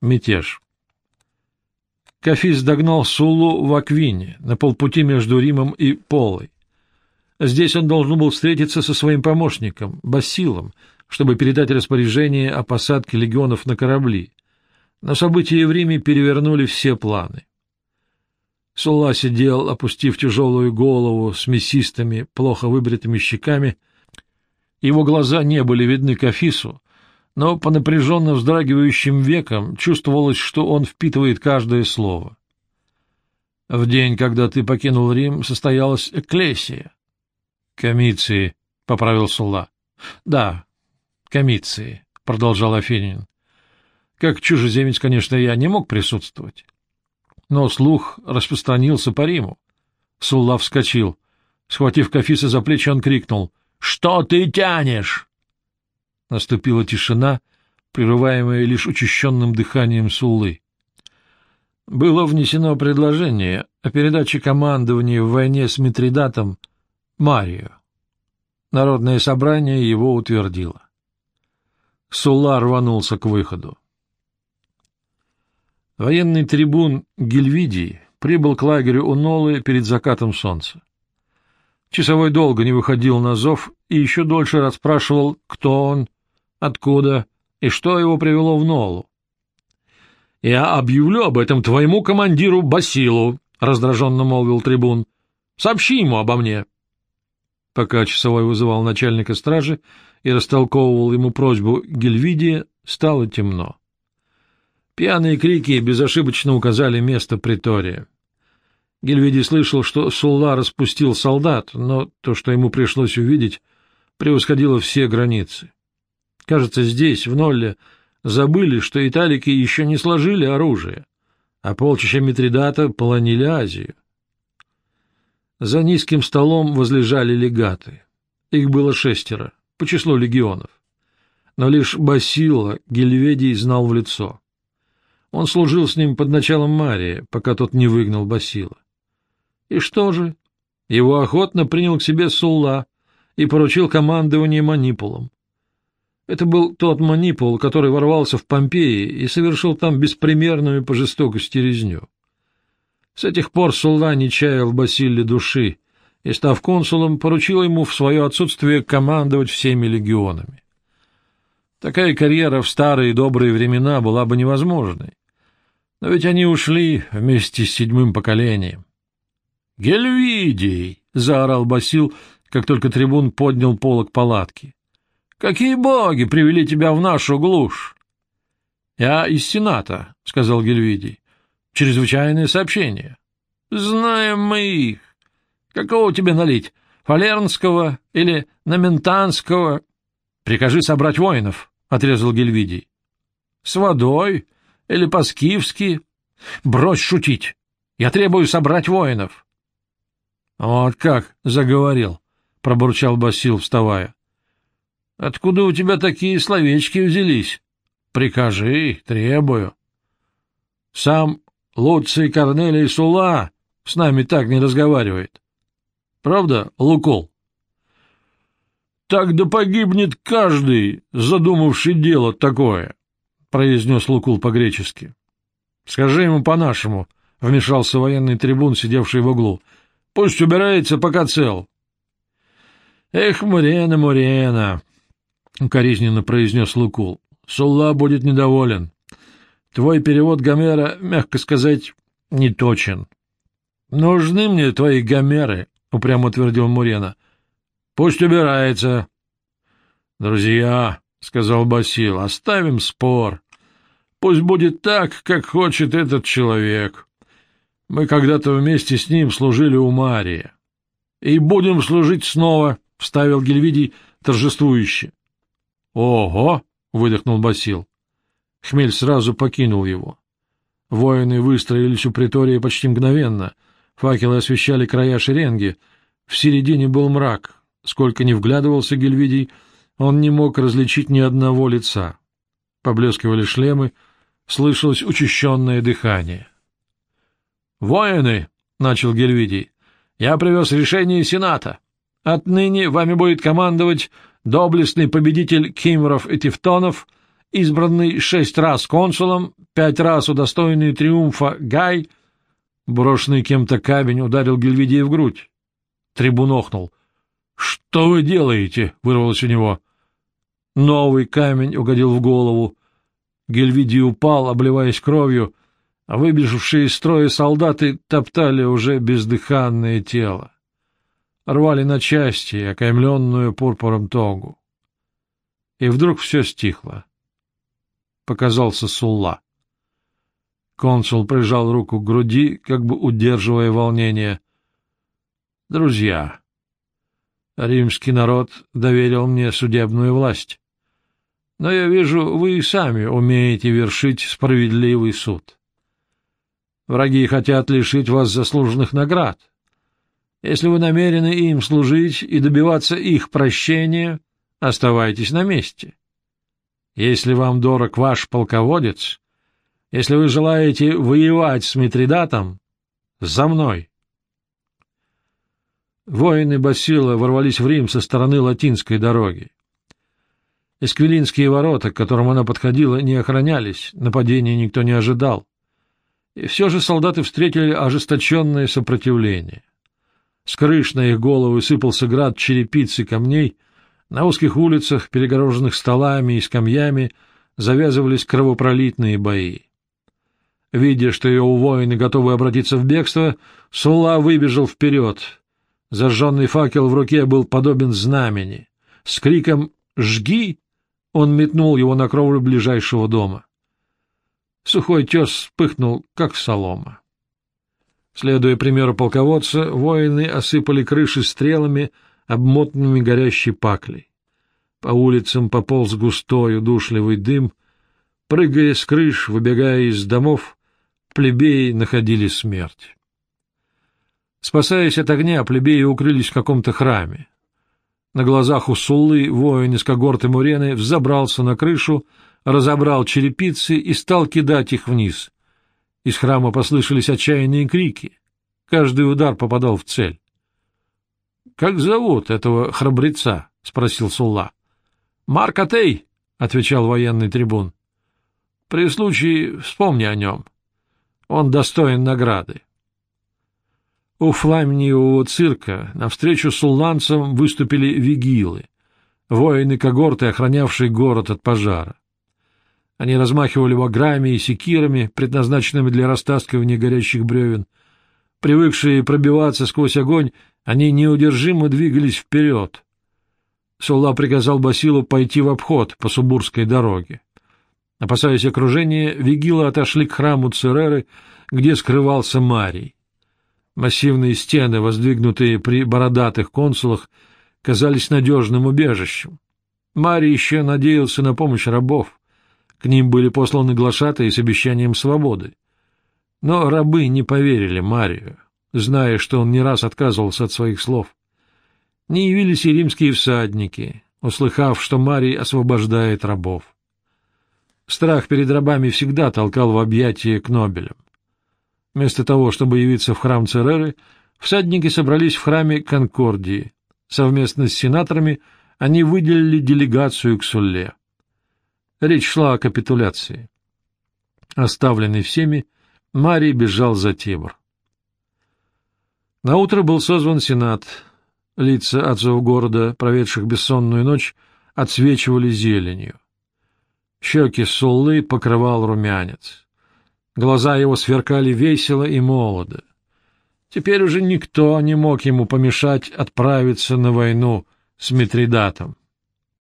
Мятеж. Кафис догнал Сулу в Аквине, на полпути между Римом и Полой. Здесь он должен был встретиться со своим помощником, Басилом, чтобы передать распоряжение о посадке легионов на корабли. Но события в Риме перевернули все планы. Сулла сидел, опустив тяжелую голову с мясистыми, плохо выбритыми щеками. Его глаза не были видны Кафису, но по напряженно вздрагивающим векам чувствовалось, что он впитывает каждое слово. В день, когда ты покинул Рим, состоялась эклесия. — Комиции, — поправил Сулла. — Да, комиции, — продолжал Афинин. Как чужеземец, конечно, я не мог присутствовать. Но слух распространился по Риму. Сулла вскочил. Схватив Кафиса за плечи, он крикнул. — Что ты тянешь? Наступила тишина, прерываемая лишь учащенным дыханием Суллы. Было внесено предложение о передаче командования в войне с Митридатом Марию. Народное собрание его утвердило. Сулла рванулся к выходу. Военный трибун Гильвидий прибыл к лагерю у Нолы перед закатом солнца. Часовой долго не выходил на зов и еще дольше расспрашивал, кто он, Откуда? И что его привело в Нолу? — Я объявлю об этом твоему командиру Басилу, — раздраженно молвил трибун. — Сообщи ему обо мне. Пока часовой вызывал начальника стражи и растолковывал ему просьбу Гельвидия, стало темно. Пьяные крики безошибочно указали место притория. Гельвидий слышал, что Сулла распустил солдат, но то, что ему пришлось увидеть, превосходило все границы. Кажется, здесь, в Нолле, забыли, что италики еще не сложили оружие, а полчища Митридата полонили Азию. За низким столом возлежали легаты. Их было шестеро, по числу легионов. Но лишь Басила Гельведий знал в лицо. Он служил с ним под началом Мария, пока тот не выгнал Басила. И что же? Его охотно принял к себе Сулла и поручил командование манипулом. Это был тот манипул, который ворвался в Помпеи и совершил там беспримерную по жестокости резню. С этих пор Сулла не чаял Басиле души и, став консулом, поручил ему в свое отсутствие командовать всеми легионами. Такая карьера в старые добрые времена была бы невозможной. Но ведь они ушли вместе с седьмым поколением. «Гельвидий!» — заорал Басил, как только трибун поднял полок палатки. Какие боги привели тебя в нашу глушь? — Я из Сената, — сказал Гельвидий. — Чрезвычайное сообщение. — Знаем мы их. Какого тебе налить? Фалернского или Наментанского? — Прикажи собрать воинов, — отрезал Гельвидий. — С водой или по-скифски? Брось шутить. Я требую собрать воинов. — Вот как заговорил, — пробурчал Басил, вставая. Откуда у тебя такие словечки взялись? Прикажи, требую. Сам Луций Корнелий Сула с нами так не разговаривает. Правда, Лукол? Так да погибнет каждый, задумавший дело такое, — произнес Лукул по-гречески. — Скажи ему по-нашему, — вмешался военный трибун, сидевший в углу. — Пусть убирается, пока цел. — Эх, Мурена, Мурена! — укоризненно произнес Лукул. — Сулла будет недоволен. Твой перевод Гомера, мягко сказать, не точен. — Нужны мне твои Гомеры, — упрямо утвердил Мурена. — Пусть убирается. — Друзья, — сказал Басил, — оставим спор. Пусть будет так, как хочет этот человек. Мы когда-то вместе с ним служили у Марии. — И будем служить снова, — вставил Гельвидий торжествующе. «Ого!» — выдохнул Басил. Хмель сразу покинул его. Воины выстроились у притории почти мгновенно. Факелы освещали края шеренги. В середине был мрак. Сколько ни вглядывался Гельвидий, он не мог различить ни одного лица. Поблескивали шлемы, слышалось учащенное дыхание. «Воины!» — начал Гельвидий. «Я привез решение Сената. Отныне вами будет командовать доблестный победитель Кимров и Тевтонов, избранный шесть раз консулом, пять раз удостоенный триумфа Гай, брошенный кем-то камень, ударил Гельвидия в грудь. Трибун охнул. — Что вы делаете? — вырвалось у него. Новый камень угодил в голову. Гельвидий упал, обливаясь кровью, а выбежавшие из строя солдаты топтали уже бездыханное тело. Рвали на части окаймленную пурпуром тогу. И вдруг все стихло. Показался Сулла. Консул прижал руку к груди, как бы удерживая волнение. — Друзья, римский народ доверил мне судебную власть. Но я вижу, вы и сами умеете вершить справедливый суд. Враги хотят лишить вас заслуженных наград. Если вы намерены им служить и добиваться их прощения, оставайтесь на месте. Если вам дорог ваш полководец, если вы желаете воевать с Митридатом, за мной. Воины Басила ворвались в Рим со стороны Латинской дороги. Эсквилинские ворота, к которым она подходила, не охранялись, нападения никто не ожидал. И все же солдаты встретили ожесточенное сопротивление. С крыш на их головы сыпался град черепиц и камней, на узких улицах, перегороженных столами и скамьями, завязывались кровопролитные бои. Видя, что его воины готовы обратиться в бегство, Сула выбежал вперед. Зажженный факел в руке был подобен знамени. С криком «Жги!» он метнул его на кровлю ближайшего дома. Сухой тес вспыхнул, как солома. Следуя примеру полководца, воины осыпали крыши стрелами, обмотанными горящей паклей. По улицам пополз густой удушливый дым. Прыгая с крыш, выбегая из домов, плебеи находили смерть. Спасаясь от огня, плебеи укрылись в каком-то храме. На глазах у Суллы воин из когорты Мурены взобрался на крышу, разобрал черепицы и стал кидать их вниз. Из храма послышались отчаянные крики. Каждый удар попадал в цель. — Как зовут этого храбреца? — спросил Сулла. — Марк Атей, — отвечал военный трибун. — При случае вспомни о нем. Он достоин награды. У фламниевого цирка навстречу сулланцам выступили вигилы, воины когорты, охранявшие город от пожара. Они размахивали ваграми и секирами, предназначенными для растаскивания горящих бревен. Привыкшие пробиваться сквозь огонь, они неудержимо двигались вперед. Сулла приказал Басилу пойти в обход по Субурской дороге. Опасаясь окружения, вигилы отошли к храму Цереры, где скрывался Марий. Массивные стены, воздвигнутые при бородатых консулах, казались надежным убежищем. Марий еще надеялся на помощь рабов. К ним были посланы глашатые с обещанием свободы. Но рабы не поверили Марию, зная, что он не раз отказывался от своих слов. Не явились и римские всадники, услыхав, что Марий освобождает рабов. Страх перед рабами всегда толкал в объятия к Нобелям. Вместо того, чтобы явиться в храм Цереры, всадники собрались в храме Конкордии. Совместно с сенаторами они выделили делегацию к Сулле. Речь шла о капитуляции. Оставленный всеми, Марий бежал за Тибр. Наутро был созван Сенат. Лица отцов города, проведших бессонную ночь, отсвечивали зеленью. Щеки Суллы покрывал румянец. Глаза его сверкали весело и молодо. Теперь уже никто не мог ему помешать отправиться на войну с Митридатом.